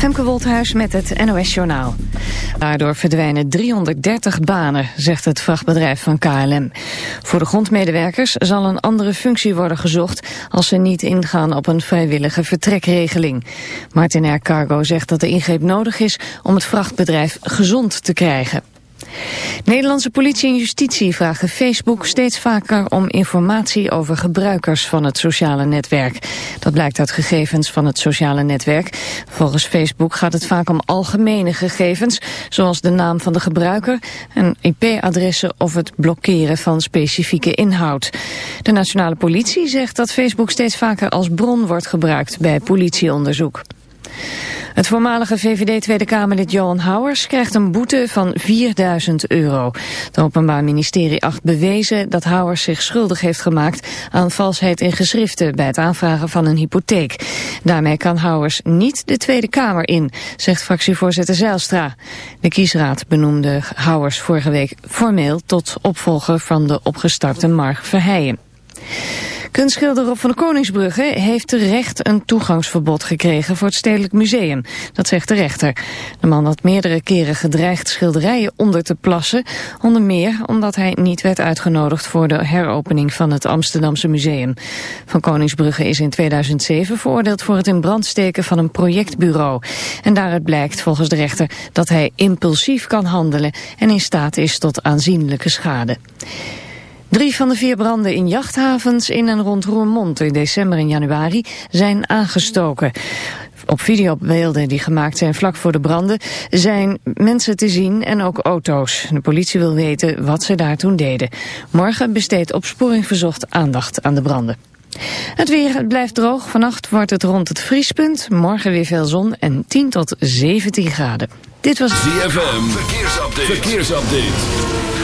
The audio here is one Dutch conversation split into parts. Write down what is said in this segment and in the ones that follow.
Femke Wolthuis met het NOS Journaal. Daardoor verdwijnen 330 banen, zegt het vrachtbedrijf van KLM. Voor de grondmedewerkers zal een andere functie worden gezocht... als ze niet ingaan op een vrijwillige vertrekregeling. Martin Cargo zegt dat de ingreep nodig is om het vrachtbedrijf gezond te krijgen. Nederlandse politie en justitie vragen Facebook steeds vaker om informatie over gebruikers van het sociale netwerk. Dat blijkt uit gegevens van het sociale netwerk. Volgens Facebook gaat het vaak om algemene gegevens, zoals de naam van de gebruiker, een IP-adressen of het blokkeren van specifieke inhoud. De nationale politie zegt dat Facebook steeds vaker als bron wordt gebruikt bij politieonderzoek. Het voormalige VVD Tweede Kamerlid Johan Houwers krijgt een boete van 4000 euro. Het Openbaar Ministerie acht bewezen dat Houwers zich schuldig heeft gemaakt aan valsheid in geschriften bij het aanvragen van een hypotheek. Daarmee kan Houwers niet de Tweede Kamer in, zegt fractievoorzitter Zijlstra. De kiesraad benoemde Houwers vorige week formeel tot opvolger van de opgestartte Marg Verheijen. Kunstschilder Rob van de Koningsbrugge heeft terecht een toegangsverbod gekregen voor het Stedelijk Museum. Dat zegt de rechter. De man had meerdere keren gedreigd schilderijen onder te plassen. Onder meer omdat hij niet werd uitgenodigd voor de heropening van het Amsterdamse museum. Van Koningsbrugge is in 2007 veroordeeld voor het in brand steken van een projectbureau. En daaruit blijkt volgens de rechter dat hij impulsief kan handelen en in staat is tot aanzienlijke schade. Drie van de vier branden in jachthavens in en rond Roermond in december en januari zijn aangestoken. Op videobeelden die gemaakt zijn vlak voor de branden zijn mensen te zien en ook auto's. De politie wil weten wat ze daar toen deden. Morgen besteedt opsporing verzocht aandacht aan de branden. Het weer blijft droog. Vannacht wordt het rond het vriespunt. Morgen weer veel zon en 10 tot 17 graden. Dit was ZFM. Verkeersupdate. Verkeersupdate.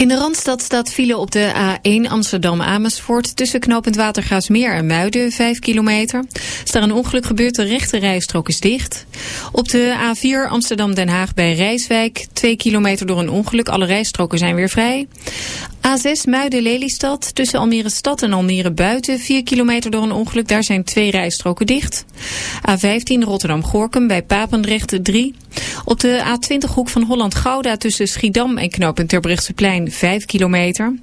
In de Randstad staat file op de A1 Amsterdam-Amersfoort... tussen knooppunt Watergaasmeer en Muiden, 5 kilometer. Is daar een ongeluk gebeurd, de rechte rijstrook is dicht. Op de A4 Amsterdam-Den Haag bij Rijswijk... 2 kilometer door een ongeluk, alle rijstroken zijn weer vrij. A6 Muiden-Lelystad tussen Almere Stad en Almere Buiten. 4 kilometer door een ongeluk, daar zijn twee rijstroken dicht. A15 Rotterdam-Gorkum bij Papendrecht 3. Op de A20 hoek van Holland-Gouda tussen Schiedam en knooppunt Terbrechtseplein 5 kilometer.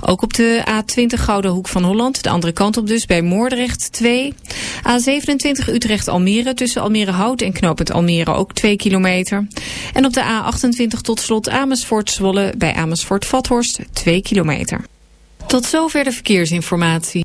Ook op de A20 Gouden Hoek van Holland, de andere kant op dus, bij Moordrecht 2. A27 Utrecht-Almere tussen Almere Hout en knooppunt Almere ook 2 kilometer. En op de A28 tot slot Amersfoort-Zwolle bij Amersfoort-Vathorst 2 kilometer. Tot zover de verkeersinformatie.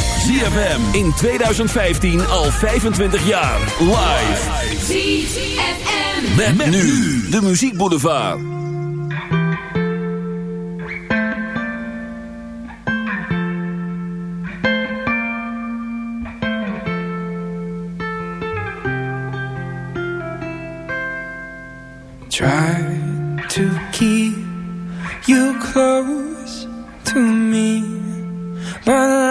ZFM in 2015 al 25 jaar. Live. ZFM. Met, met nu de muziekboulevard. Try to keep you close to me. But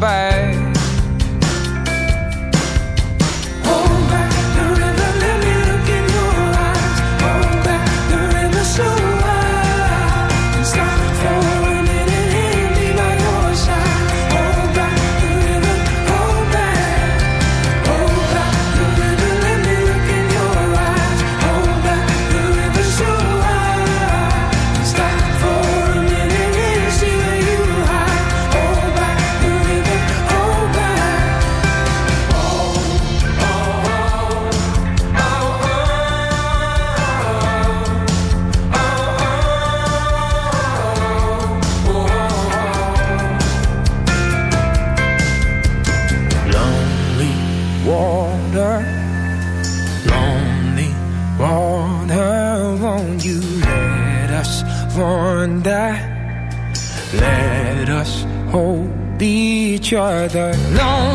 back. each other. No.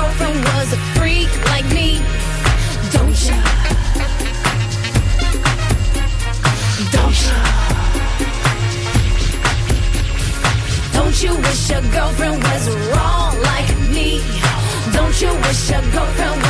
girlfriend was a freak like me. Don't ya? Don't ya? Don't you wish your girlfriend was wrong like me? Don't you wish your girlfriend was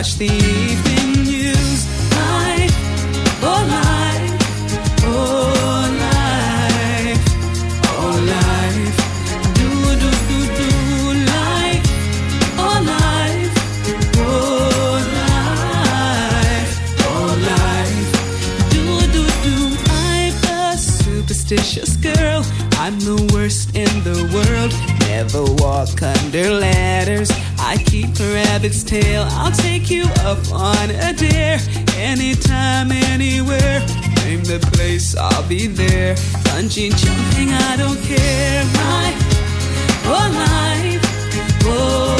watch the evening news. Life oh life oh life oh life do do do do life oh life oh life oh life do do do I'm a superstitious girl. I'm the worst in the world never walk under ladders. I keep a rabbit's tail. I'll take you up on a dare. Anytime, anywhere. Name the place, I'll be there. Punching, jumping, I don't care. My whole life. Whoa.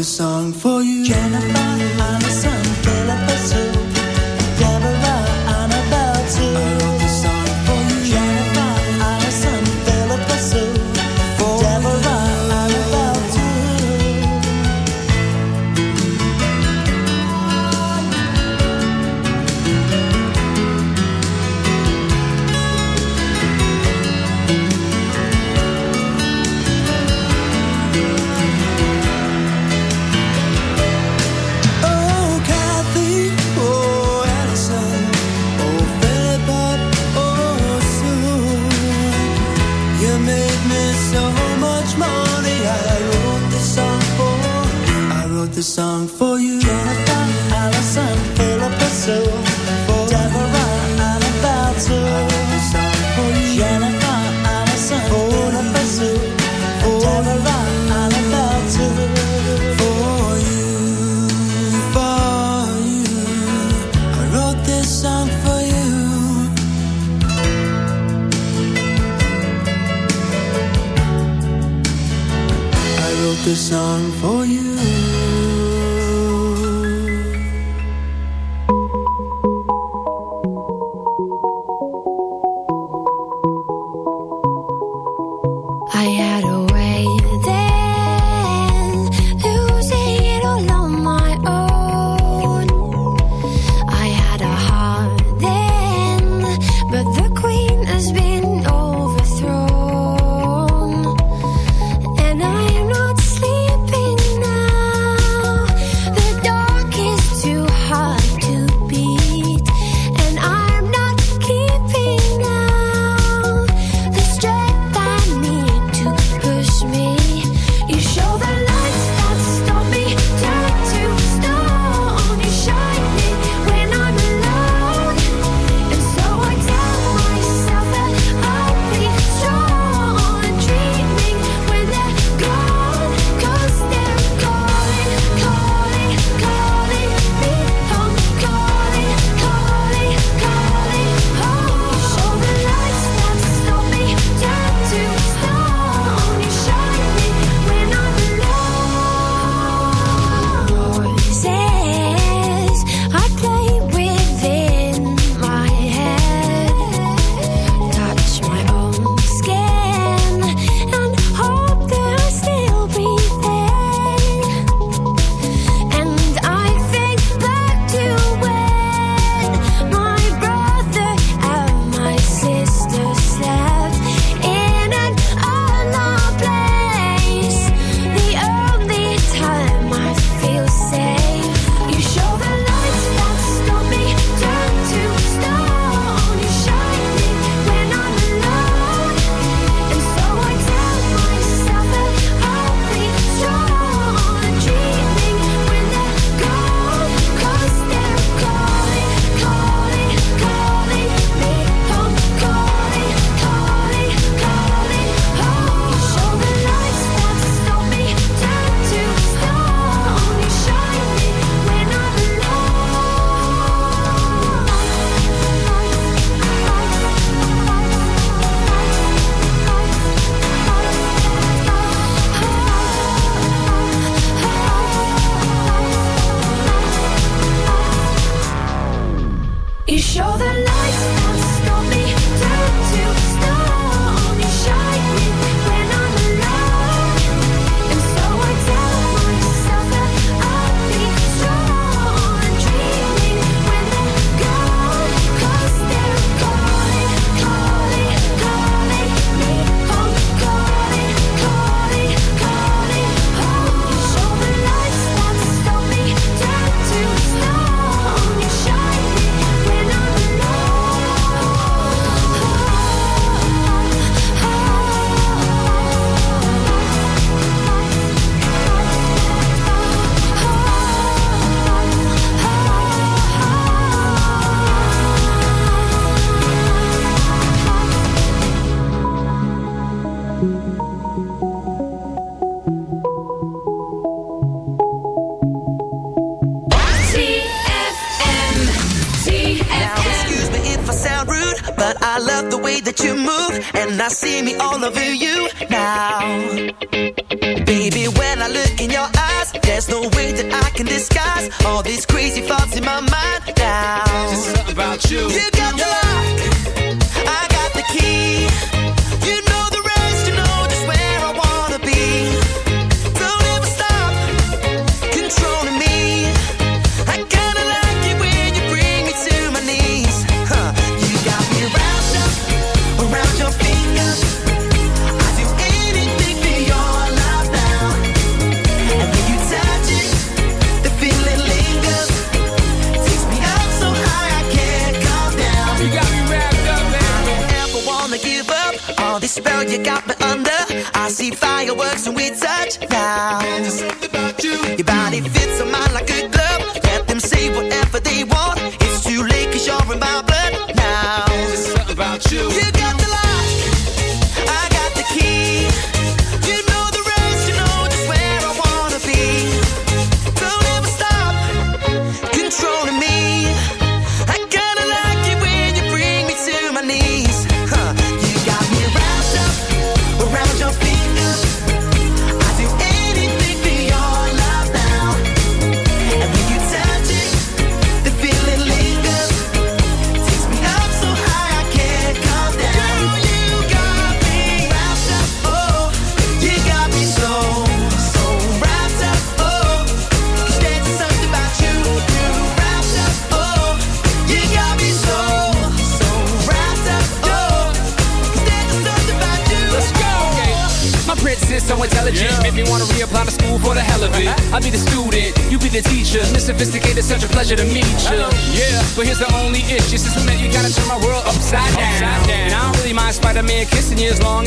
a song for you.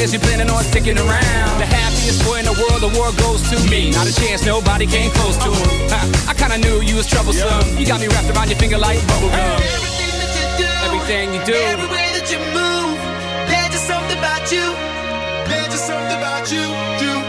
is you planning on sticking around? The happiest boy in the world, the world goes to me. Not a chance, nobody came close to him. Uh. I kinda knew you was troublesome. You got me wrapped around your finger like bubble gum. Hey, everything that you do, everything you do, every way that you move, there's just something about you. There's just something about you. you.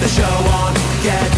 The show on, get